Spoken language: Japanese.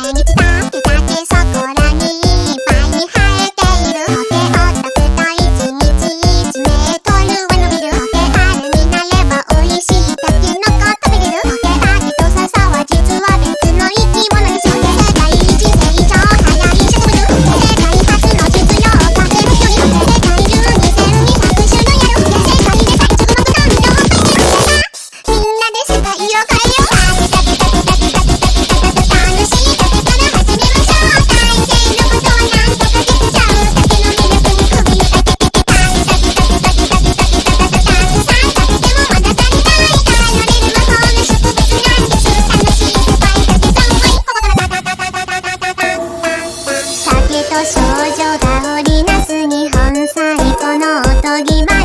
mind. Stop. と少女が織りなす日本最古のおとぎ話。